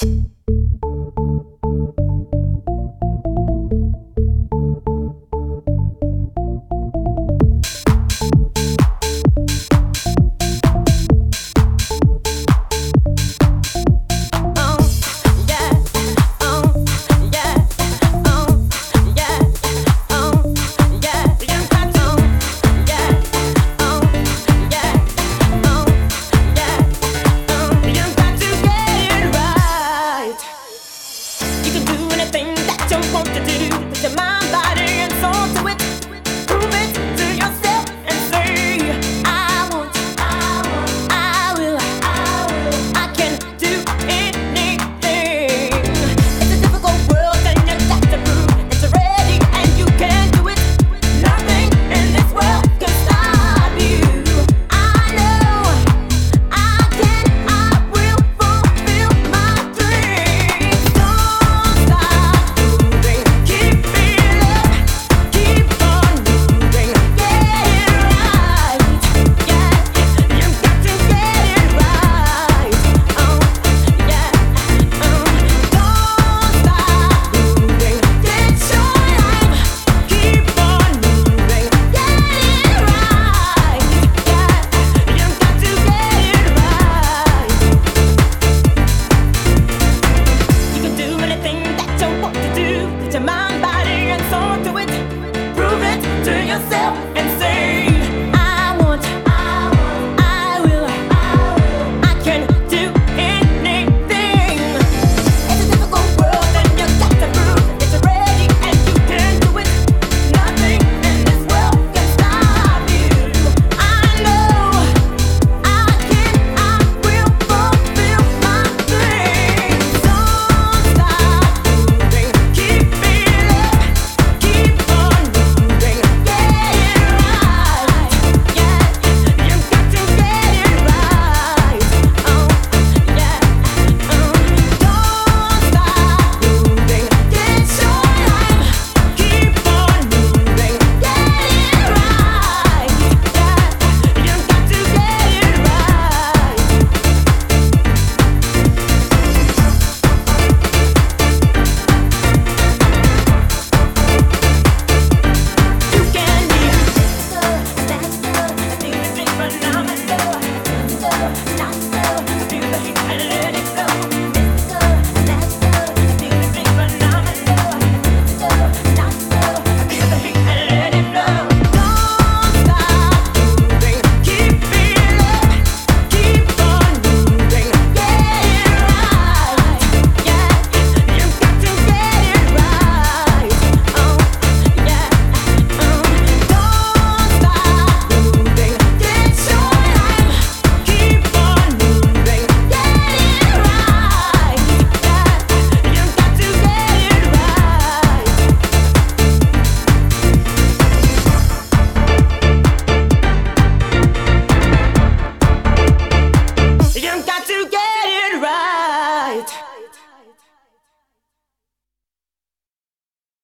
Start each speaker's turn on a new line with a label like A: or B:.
A: Bye.